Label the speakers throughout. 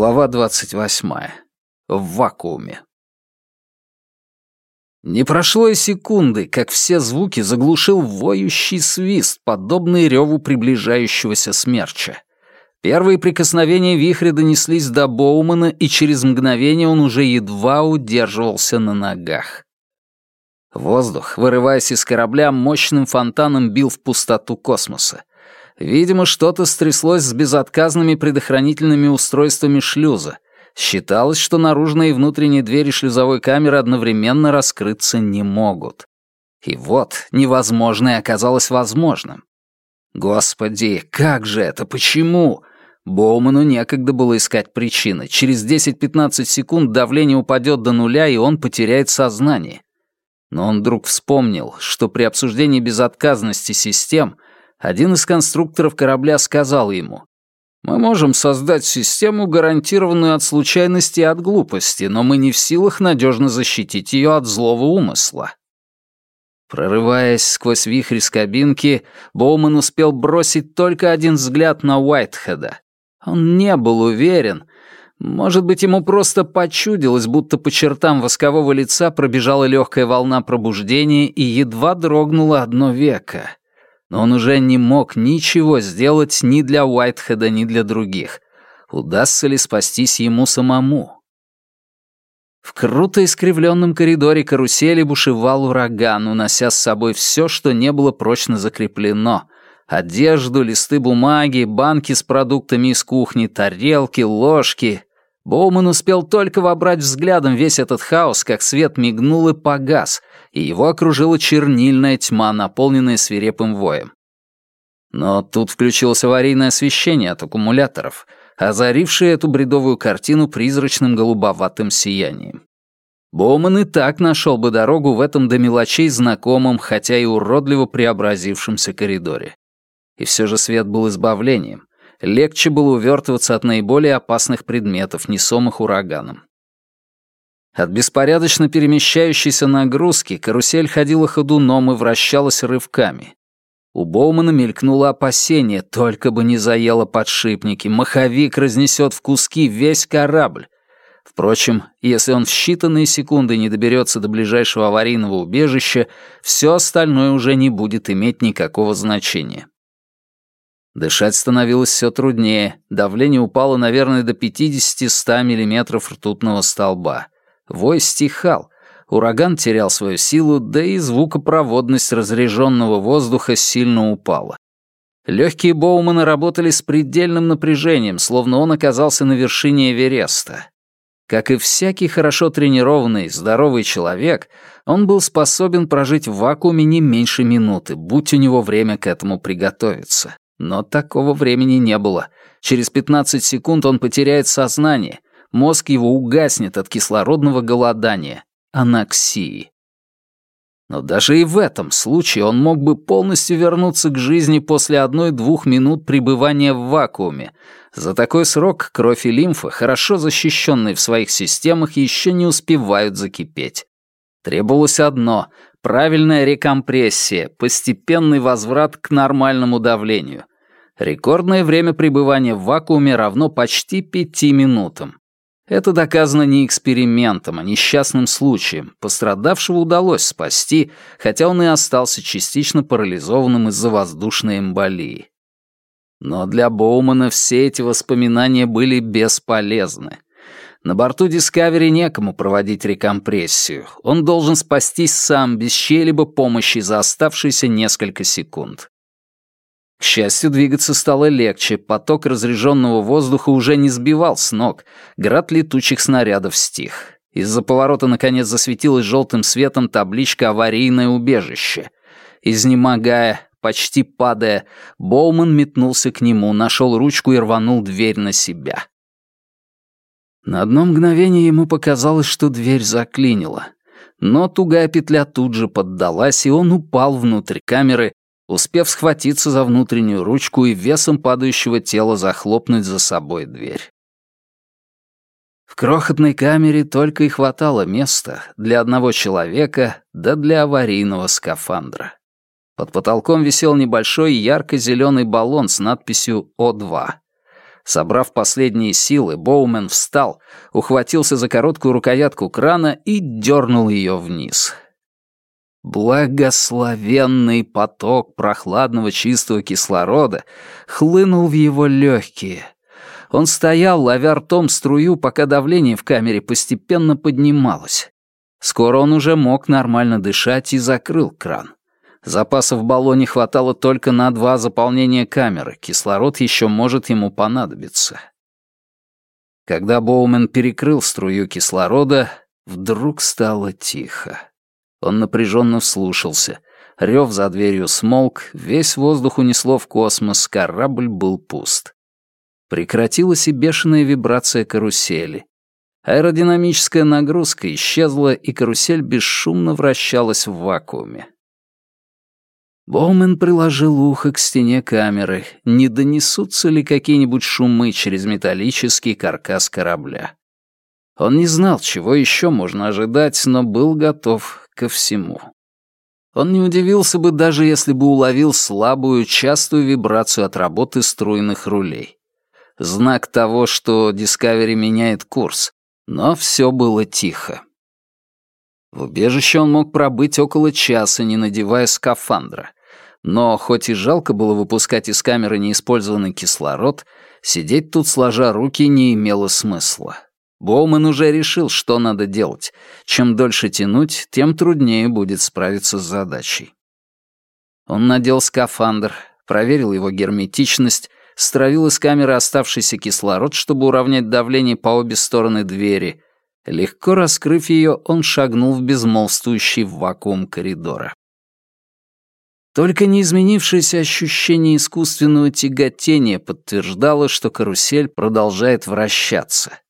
Speaker 1: Глава двадцать восьмая. В вакууме. Не прошло и секунды, как все звуки заглушил воющий свист, подобный реву приближающегося смерча. Первые прикосновения вихря донеслись до Боумана, и через мгновение он уже едва удерживался на ногах. Воздух, вырываясь из корабля, мощным фонтаном бил в пустоту космоса. Видимо, что-то стряслось с безотказными предохранительными устройствами шлюза. Считалось, что наружные и внутренние двери шлюзовой камеры одновременно раскрыться не могут. И вот невозможное оказалось возможным. Господи, как же это, почему? Боуману некогда было искать причины. Через 10-15 секунд давление упадет до нуля, и он потеряет сознание. Но он вдруг вспомнил, что при обсуждении безотказности систем — один из конструкторов корабля сказал ему, «Мы можем создать систему, гарантированную от случайности и от глупости, но мы не в силах надежно защитить ее от злого умысла». Прорываясь сквозь вихрь из кабинки, Боуман успел бросить только один взгляд на Уайтхеда. Он не был уверен. Может быть, ему просто почудилось, будто по чертам воскового лица пробежала легкая волна пробуждения и едва дрогнуло одно веко но он уже не мог ничего сделать ни для Уайтхеда, ни для других. Удастся ли спастись ему самому? В круто искривленном коридоре карусели бушевал ураган, унося с собой все, что не было прочно закреплено. Одежду, листы бумаги, банки с продуктами из кухни, тарелки, ложки. Боуман успел только вобрать взглядом весь этот хаос, как свет мигнул и погас, и его окружила чернильная тьма, наполненная свирепым воем. Но тут включилось аварийное освещение от аккумуляторов, озарившее эту бредовую картину призрачным голубоватым сиянием. Боуман и так нашел бы дорогу в этом до мелочей знакомом, хотя и уродливо преобразившемся коридоре. И все же свет был избавлением. Легче было увертываться от наиболее опасных предметов, несомых ураганом. От беспорядочно перемещающейся нагрузки карусель ходила ходуном и вращалась рывками. У Боумана мелькнуло опасение, только бы не заело подшипники, маховик разнесет в куски весь корабль. Впрочем, если он в считанные секунды не доберется до ближайшего аварийного убежища, все остальное уже не будет иметь никакого значения. Дышать становилось все труднее, давление упало, наверное, до 50-100 мм ртутного столба. Вой стихал, ураган терял свою силу, да и звукопроводность разреженного воздуха сильно упала. Легкие Боумана работали с предельным напряжением, словно он оказался на вершине Эвереста. Как и всякий хорошо тренированный, здоровый человек, он был способен прожить в вакууме не меньше минуты, будь у него время к этому приготовиться. Но такого времени не было. Через 15 секунд он потеряет сознание. Мозг его угаснет от кислородного голодания, анаксии. Но даже и в этом случае он мог бы полностью вернуться к жизни после одной-двух минут пребывания в вакууме. За такой срок кровь и лимфа, хорошо защищенные в своих системах, еще не успевают закипеть. Требовалось одно — правильная рекомпрессия, постепенный возврат к нормальному давлению. Рекордное время пребывания в вакууме равно почти пяти минутам. Это доказано не экспериментом, а несчастным случаем. Пострадавшего удалось спасти, хотя он и остался частично парализованным из-за воздушной эмболии. Но для Боумана все эти воспоминания были бесполезны. На борту Discovery некому проводить рекомпрессию. Он должен спастись сам, без чьей-либо помощи за оставшиеся несколько секунд. К счастью, двигаться стало легче, поток разряженного воздуха уже не сбивал с ног, град летучих снарядов стих. Из-за поворота наконец засветилась желтым светом табличка «Аварийное убежище». Изнемогая, почти падая, Боуман метнулся к нему, нашел ручку и рванул дверь на себя. На одно мгновение ему показалось, что дверь заклинила. Но тугая петля тут же поддалась, и он упал внутрь камеры, успев схватиться за внутреннюю ручку и весом падающего тела захлопнуть за собой дверь. В крохотной камере только и хватало места для одного человека да для аварийного скафандра. Под потолком висел небольшой ярко-зеленый баллон с надписью О2. Собрав последние силы, Боумен встал, ухватился за короткую рукоятку крана и дернул ее вниз. Благословенный поток прохладного чистого кислорода хлынул в его легкие. Он стоял, ловя ртом струю, пока давление в камере постепенно поднималось. Скоро он уже мог нормально дышать и закрыл кран. Запасов в баллоне хватало только на два заполнения камеры, кислород еще может ему понадобиться. Когда Боумен перекрыл струю кислорода, вдруг стало тихо. Он напряженно вслушался. Рев за дверью смолк, весь воздух унесло в космос, корабль был пуст. Прекратилась и бешеная вибрация карусели. Аэродинамическая нагрузка исчезла, и карусель бесшумно вращалась в вакууме. Боумен приложил ухо к стене камеры, не донесутся ли какие-нибудь шумы через металлический каркас корабля. Он не знал, чего еще можно ожидать, но был готов ко всему. Он не удивился бы, даже если бы уловил слабую, частую вибрацию от работы струйных рулей. Знак того, что Discovery меняет курс, но все было тихо. В убежище он мог пробыть около часа, не надевая скафандра. Но хоть и жалко было выпускать из камеры неиспользованный кислород, сидеть тут сложа руки не имело смысла. Боуман уже решил, что надо делать. Чем дольше тянуть, тем труднее будет справиться с задачей. Он надел скафандр, проверил его герметичность, стравил из камеры оставшийся кислород, чтобы уравнять давление по обе стороны двери. Легко раскрыв ее, он шагнул в безмолвствующий вакуум коридора. Только неизменившееся ощущение искусственного тяготения подтверждало, что карусель продолжает вращаться.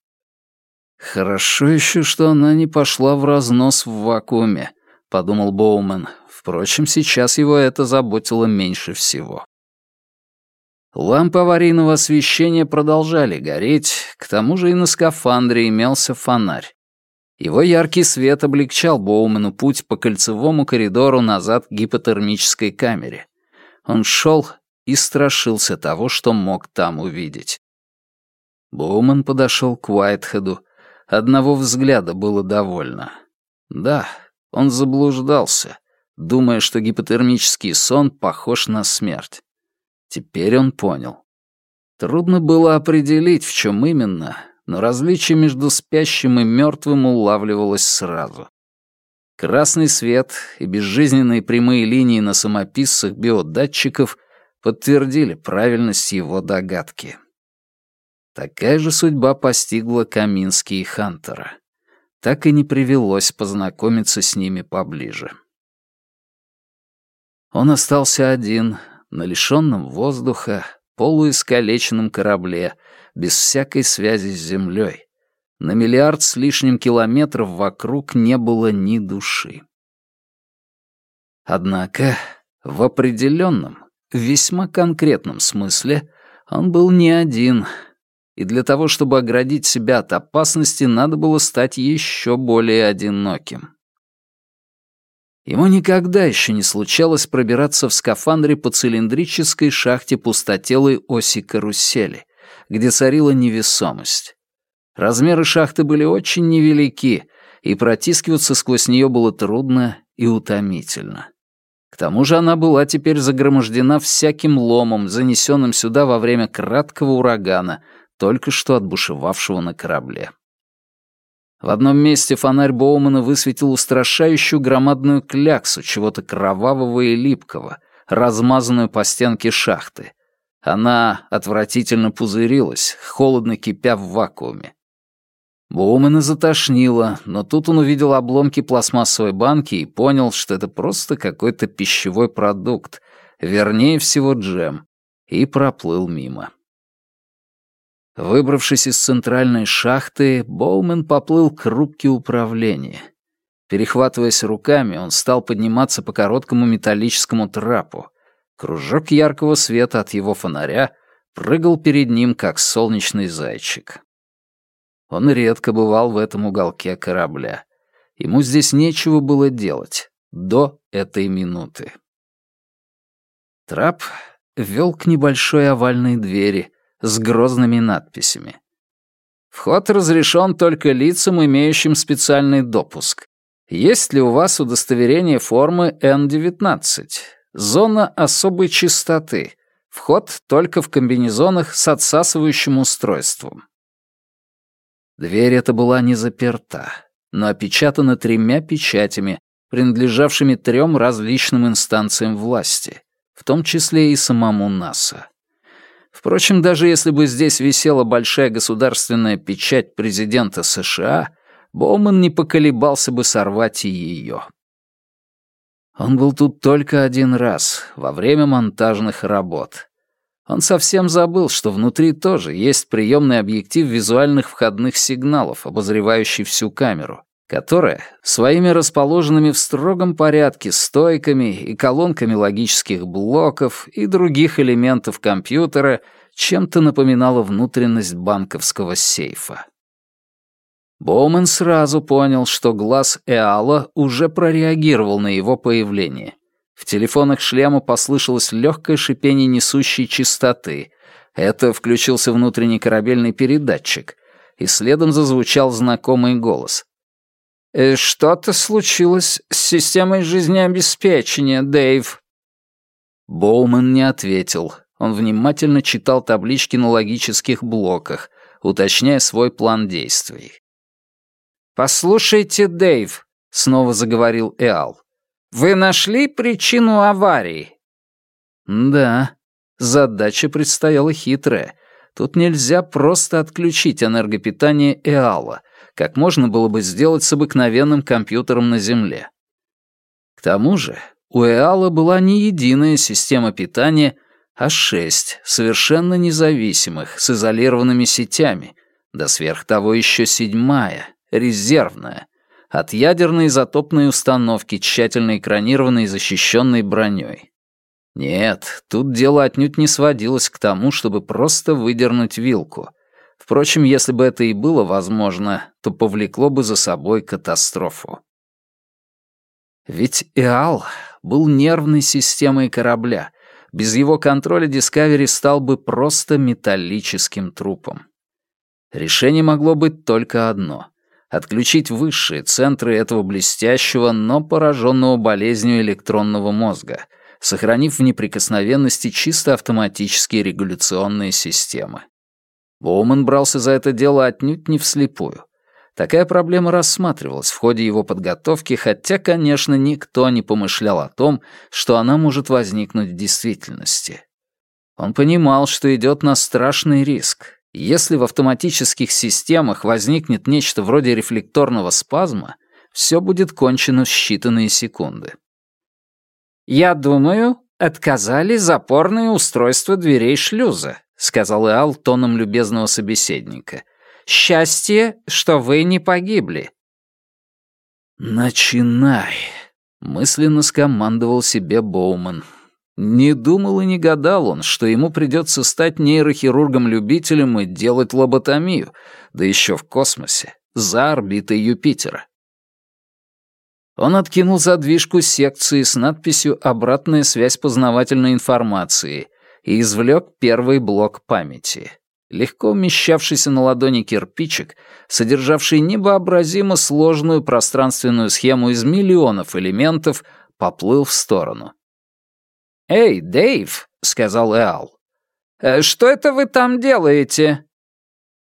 Speaker 1: «Хорошо еще, что она не пошла в разнос в вакууме», — подумал Боумен. Впрочем, сейчас его это заботило меньше всего. Лампы аварийного освещения продолжали гореть, к тому же и на скафандре имелся фонарь. Его яркий свет облегчал Боумену путь по кольцевому коридору назад к гипотермической камере. Он шел и страшился того, что мог там увидеть. Боумен подошел к Уайтхеду. Одного взгляда было довольно. Да, он заблуждался, думая, что гипотермический сон похож на смерть. Теперь он понял. Трудно было определить, в чем именно, но различие между спящим и мертвым улавливалось сразу. Красный свет и безжизненные прямые линии на самописцах биодатчиков подтвердили правильность его догадки. Такая же судьба постигла Камински и Хантера. Так и не привелось познакомиться с ними поближе. Он остался один, на лишенном воздуха, полуискалеченном корабле, без всякой связи с землей. На миллиард с лишним километров вокруг не было ни души. Однако в определенном, весьма конкретном смысле он был не один, и для того, чтобы оградить себя от опасности, надо было стать еще более одиноким. Ему никогда еще не случалось пробираться в скафандре по цилиндрической шахте пустотелой оси карусели, где царила невесомость. Размеры шахты были очень невелики, и протискиваться сквозь нее было трудно и утомительно. К тому же она была теперь загромождена всяким ломом, занесенным сюда во время краткого урагана, только что отбушевавшего на корабле. В одном месте фонарь Боумана высветил устрашающую громадную кляксу чего-то кровавого и липкого, размазанную по стенке шахты. Она отвратительно пузырилась, холодно кипя в вакууме. Боумена затошнило, но тут он увидел обломки пластмассовой банки и понял, что это просто какой-то пищевой продукт, вернее всего джем, и проплыл мимо. Выбравшись из центральной шахты, Боумен поплыл к рубке управления. Перехватываясь руками, он стал подниматься по короткому металлическому трапу. Кружок яркого света от его фонаря прыгал перед ним, как солнечный зайчик. Он редко бывал в этом уголке корабля. Ему здесь нечего было делать до этой минуты. Трап вел к небольшой овальной двери — с грозными надписями. Вход разрешен только лицам, имеющим специальный допуск. Есть ли у вас удостоверение формы N19? Зона особой чистоты. Вход только в комбинезонах с отсасывающим устройством. Дверь эта была не заперта, но опечатана тремя печатями, принадлежавшими трем различным инстанциям власти, в том числе и самому НАСА. Впрочем, даже если бы здесь висела большая государственная печать президента США, Боуман не поколебался бы сорвать и ее. Он был тут только один раз, во время монтажных работ. Он совсем забыл, что внутри тоже есть приемный объектив визуальных входных сигналов, обозревающий всю камеру, которая своими расположенными в строгом порядке стойками и колонками логических блоков и других элементов компьютера чем-то напоминала внутренность банковского сейфа. Боумен сразу понял, что глаз Эала уже прореагировал на его появление. В телефонах шлема послышалось легкое шипение несущей частоты. Это включился внутренний корабельный передатчик, и следом зазвучал знакомый голос. Э, «Что-то случилось с системой жизнеобеспечения, Дэйв». Боуман не ответил. Он внимательно читал таблички на логических блоках, уточняя свой план действий. «Послушайте, Дэйв», — снова заговорил Эал, — «вы нашли причину аварии?» «Да, задача предстояла хитрая. Тут нельзя просто отключить энергопитание Эала, как можно было бы сделать с обыкновенным компьютером на Земле. К тому же у Эала была не единая система питания, а шесть совершенно независимых, с изолированными сетями, да сверх того еще седьмая, резервная, от ядерной изотопной установки, тщательно экранированной и защищенной броней. Нет, тут дело отнюдь не сводилось к тому, чтобы просто выдернуть вилку — Впрочем, если бы это и было возможно, то повлекло бы за собой катастрофу. Ведь Эал был нервной системой корабля. Без его контроля Дискавери стал бы просто металлическим трупом. Решение могло быть только одно — отключить высшие центры этого блестящего, но пораженного болезнью электронного мозга, сохранив в неприкосновенности чисто автоматические регуляционные системы. Боуман брался за это дело отнюдь не вслепую. Такая проблема рассматривалась в ходе его подготовки, хотя, конечно, никто не помышлял о том, что она может возникнуть в действительности. Он понимал, что идет на страшный риск. Если в автоматических системах возникнет нечто вроде рефлекторного спазма, все будет кончено в считанные секунды. «Я думаю, отказали запорные устройства дверей шлюза», — сказал Иал тоном любезного собеседника. «Счастье, что вы не погибли». «Начинай», — мысленно скомандовал себе Боуман. Не думал и не гадал он, что ему придется стать нейрохирургом-любителем и делать лоботомию, да еще в космосе, за орбитой Юпитера. Он откинул задвижку секции с надписью «Обратная связь познавательной информации» и извлек первый блок памяти. Легко умещавшийся на ладони кирпичик, содержавший невообразимо сложную пространственную схему из миллионов элементов, поплыл в сторону. «Эй, Дэйв!» — сказал Эал. «Э, «Что это вы там делаете?»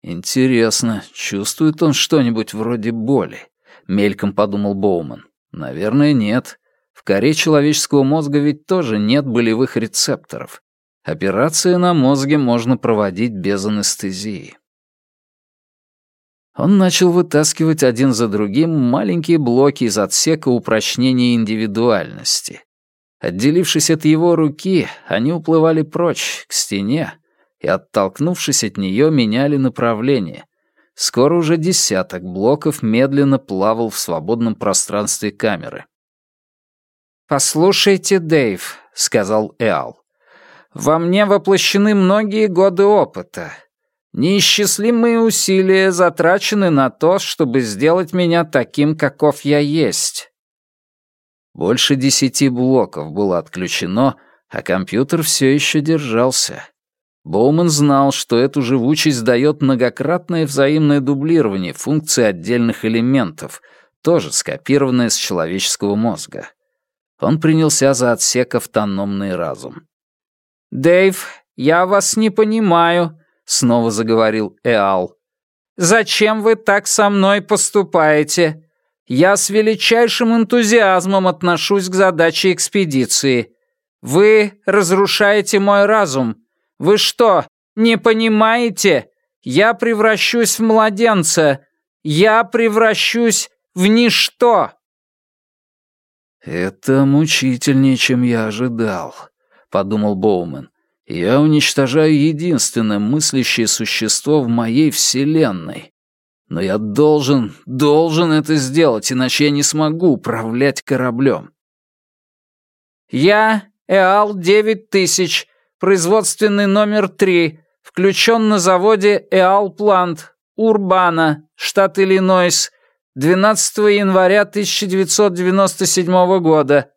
Speaker 1: «Интересно, чувствует он что-нибудь вроде боли?» — мельком подумал Боуман. «Наверное, нет. В коре человеческого мозга ведь тоже нет болевых рецепторов. Операции на мозге можно проводить без анестезии. Он начал вытаскивать один за другим маленькие блоки из отсека упрочнения индивидуальности. Отделившись от его руки, они уплывали прочь, к стене, и, оттолкнувшись от нее, меняли направление. Скоро уже десяток блоков медленно плавал в свободном пространстве камеры. «Послушайте, Дэйв», — сказал Эал. Во мне воплощены многие годы опыта. Неисчислимые усилия затрачены на то, чтобы сделать меня таким, каков я есть. Больше десяти блоков было отключено, а компьютер все еще держался. Боуман знал, что эту живучесть дает многократное взаимное дублирование функций отдельных элементов, тоже скопированное с человеческого мозга. Он принялся за отсек автономный разум. «Дэйв, я вас не понимаю», — снова заговорил Эал. «Зачем вы так со мной поступаете? Я с величайшим энтузиазмом отношусь к задаче экспедиции. Вы разрушаете мой разум. Вы что, не понимаете? Я превращусь в младенца. Я превращусь в ничто. Это мучительнее, чем я ожидал, подумал Боумен. Я уничтожаю единственное мыслящее существо в моей вселенной. Но я должен, должен это сделать, иначе я не смогу управлять кораблем.
Speaker 2: Я Эал-9000, производственный номер 3, включен на заводе Эал-Плант, Урбана, штат Иллинойс, 12 января 1997 года.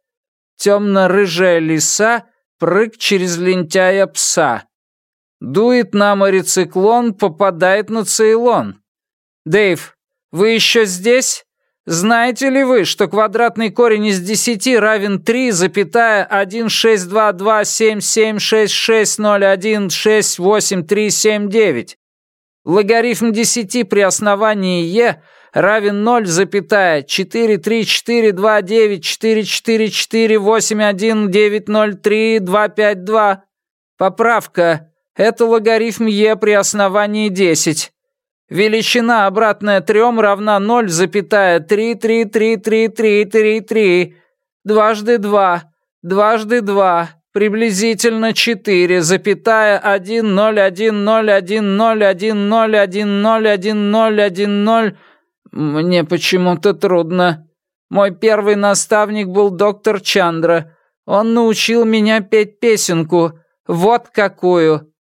Speaker 2: Темно-рыжая лиса, прыг через лентяя пса. Дует на море циклон, попадает на Цейлон. Дэйв, вы еще здесь? Знаете ли вы, что квадратный корень из 10 равен 3,16227766601683799? Логарифм 10 при основании е равен 0,4342944481903 Поправка. Это логарифм е при основании 10. Величина, обратная трем, равна 0,3333333. Дважды два. Дважды два. Приблизительно 4, запятая 1, 0, 1, 0, 1, 0, 1, 0, 1, 0, 1, 0, 1, 0. Мне почему-то трудно. Мой первый наставник был доктор Чандра. Он научил меня петь песенку. Вот какую.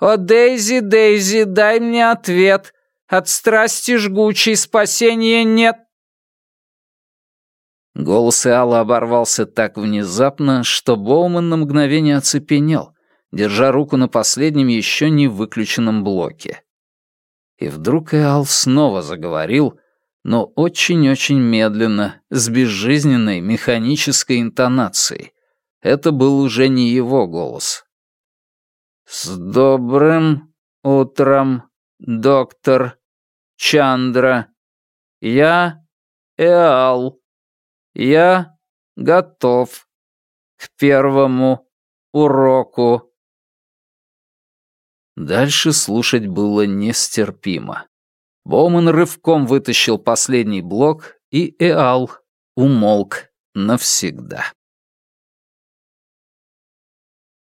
Speaker 2: «О, Дейзи, Дейзи, дай мне ответ. От страсти жгучей спасения нет».
Speaker 1: Голос Иала оборвался так внезапно, что Боуман на мгновение оцепенел, держа руку на последнем еще не выключенном блоке. И вдруг Иал снова заговорил, но очень-очень медленно, с безжизненной механической интонацией. Это был уже не его голос. «С добрым утром, доктор Чандра. Я Эал. Я готов к первому уроку». Дальше слушать было нестерпимо. Боуман рывком вытащил последний блок, и Эал умолк навсегда.